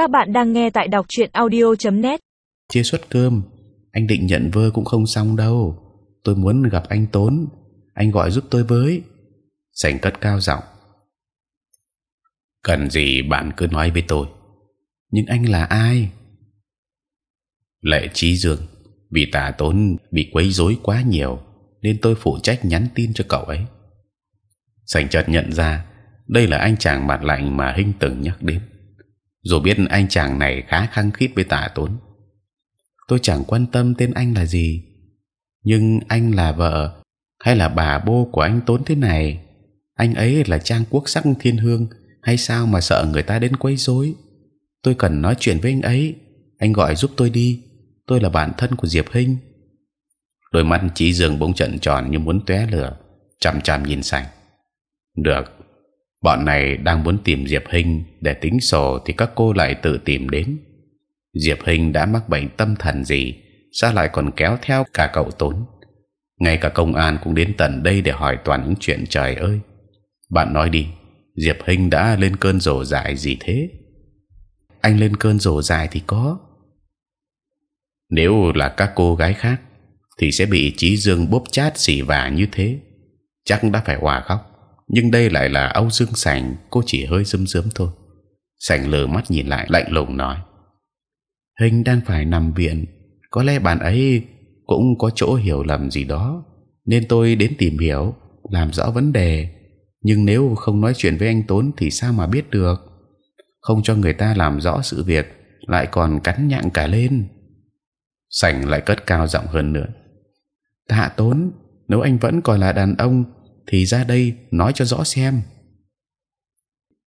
Các bạn đang nghe tại đọc truyện audio.net. chia suất cơm, anh định nhận vơ cũng không xong đâu. Tôi muốn gặp anh tốn. Anh gọi giúp tôi với. Sảnh cất cao giọng. Cần gì bạn cứ nói với tôi. Nhưng anh là ai? Lệ trí dương, vì tà tốn bị quấy rối quá nhiều, nên tôi phụ trách nhắn tin cho cậu ấy. Sảnh chợt nhận ra, đây là anh chàng mặt lạnh mà hinh từng nhắc đến dù biết anh chàng này khá khăng khít với tạ tốn. Tôi chẳng quan tâm tên anh là gì. Nhưng anh là vợ hay là bà bô của anh tốn thế này? Anh ấy là trang quốc sắc thiên hương hay sao mà sợ người ta đến quấy rối? Tôi cần nói chuyện với anh ấy. Anh gọi giúp tôi đi. Tôi là bạn thân của diệp hinh. Đôi mắt trí dương bỗng trận tròn như muốn tóe lửa, chằm chằm nhìn sành. Được bọn này đang muốn tìm diệp hinh để tính sổ thì các cô lại tự tìm đến. Diệp hinh đã mắc bệnh tâm thần gì, sao lại còn kéo theo cả cậu tốn? Ngay cả công an cũng đến tận đây để hỏi toàn những chuyện trời ơi. Bạn nói đi, diệp hinh đã lên cơn rồ dại gì thế? Anh lên cơn rồ dài thì có. Nếu là các cô gái khác thì sẽ bị trí dương bóp chát xỉ vả như thế. Chắc đã phải hòa khóc nhưng đây lại là âu dương sành, cô chỉ hơi dâm dướm thôi. Sành lờ mắt nhìn lại, lạnh lùng nói. Hình đang phải nằm viện, có lẽ bạn ấy cũng có chỗ hiểu lầm gì đó, nên tôi đến tìm hiểu, làm rõ vấn đề. Nhưng nếu không nói chuyện với anh tốn thì sao mà biết được? Không cho người ta làm rõ sự việc, lại còn cắn nhặng cả lên. Sành lại cất cao giọng hơn nữa. Tạ tốn, nếu anh vẫn còn là đàn ông thì ra đây nói cho rõ xem.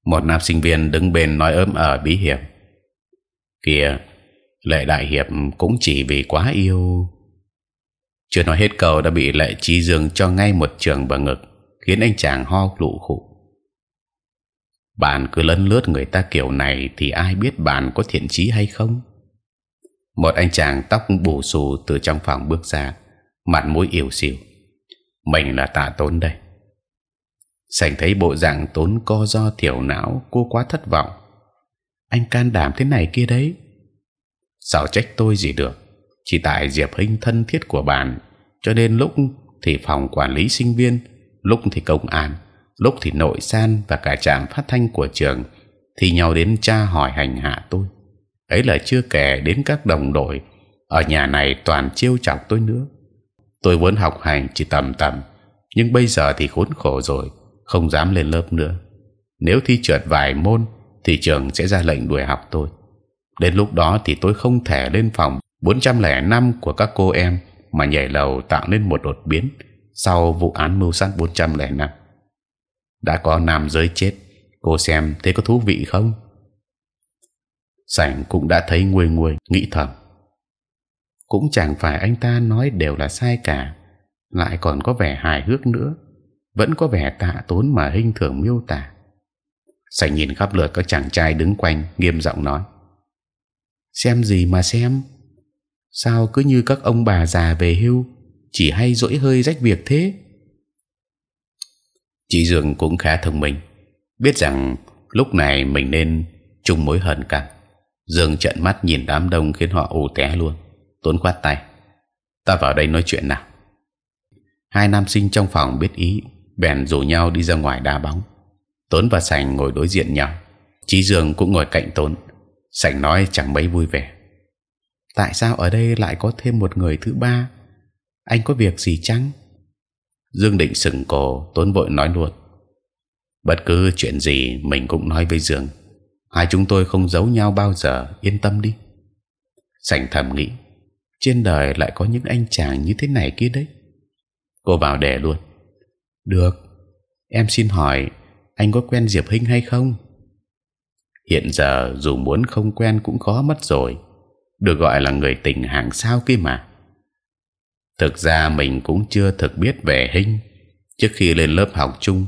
Một nam sinh viên đứng bên nói ấm ở bí hiểm. Kìa, lệ đại hiệp cũng chỉ vì quá yêu. Chưa nói hết câu đã bị lệ trí dương cho ngay một trường vào ngực, khiến anh chàng ho lụ khụ. Bạn cứ lấn lướt người ta kiểu này thì ai biết bạn có thiện chí hay không? Một anh chàng tóc bù xù từ trong phòng bước ra, mặt mũi yếu xìu. Mình là tạ tốn đây sành thấy bộ dạng tốn co do thiểu não, cô quá thất vọng. Anh can đảm thế này kia đấy. Sao trách tôi gì được? Chỉ tại diệp hinh thân thiết của bạn. Cho nên lúc thì phòng quản lý sinh viên, lúc thì công an, lúc thì nội san và cả trạm phát thanh của trường thì nhau đến tra hỏi hành hạ tôi. Ấy là chưa kể đến các đồng đội. Ở nhà này toàn chiêu chọc tôi nữa. Tôi vốn học hành chỉ tầm tầm, nhưng bây giờ thì khốn khổ rồi không dám lên lớp nữa. Nếu thi trượt vài môn, thì trường sẽ ra lệnh đuổi học tôi. Đến lúc đó thì tôi không thể lên phòng 405 của các cô em mà nhảy lầu tạo nên một đột biến sau vụ án mưu sát 405 đã có nam giới chết, cô xem thế có thú vị không? Sảnh cũng đã thấy nguôi nguôi, nghĩ thầm. Cũng chẳng phải anh ta nói đều là sai cả, lại còn có vẻ hài hước nữa vẫn có vẻ tạ tốn mà hình thường miêu tả. Sảnh nhìn khắp lượt các chàng trai đứng quanh, nghiêm giọng nói. Xem gì mà xem? Sao cứ như các ông bà già về hưu, chỉ hay dỗi hơi rách việc thế? Chị Dương cũng khá thông minh, biết rằng lúc này mình nên chung mối hận cả. Dương trợn mắt nhìn đám đông khiến họ ù té luôn Tuấn khoát tay. Ta vào đây nói chuyện nào. Hai nam sinh trong phòng biết ý bèn rủ nhau đi ra ngoài đá bóng. Tuấn và Sành ngồi đối diện nhau. Chí Dương cũng ngồi cạnh Tuấn Sành nói chẳng mấy vui vẻ. Tại sao ở đây lại có thêm một người thứ ba? Anh có việc gì chăng? Dương định sừng cổ Tuấn vội nói luôn bất cứ chuyện gì mình cũng nói với Dương. Hai chúng tôi không giấu nhau bao giờ, yên tâm đi. Sành thầm nghĩ. Trên đời lại có những anh chàng như thế này kia đấy. Cô vào đề luôn được. Em xin hỏi, anh có quen diệp hinh hay không? Hiện giờ dù muốn không quen cũng khó mất rồi. Được gọi là người tình hạng sao kia mà. Thực ra mình cũng chưa thực biết về hinh. Trước khi lên lớp học chung,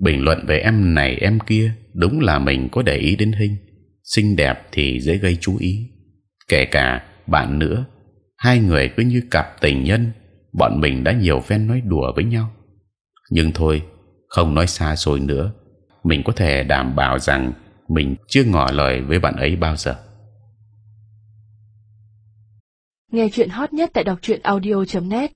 bình luận về em này, em kia, đúng là mình có để ý đến hinh. Xinh đẹp thì dễ gây chú ý. Kể cả bạn nữa, hai người cứ như cặp tình nhân, bọn mình đã nhiều phen nói đùa với nhau nhưng thôi, không nói xa xôi nữa. Mình có thể đảm bảo rằng mình chưa ngỏ lời với bạn ấy bao giờ. Nghe chuyện hot nhất tại đọc truyện audio .net.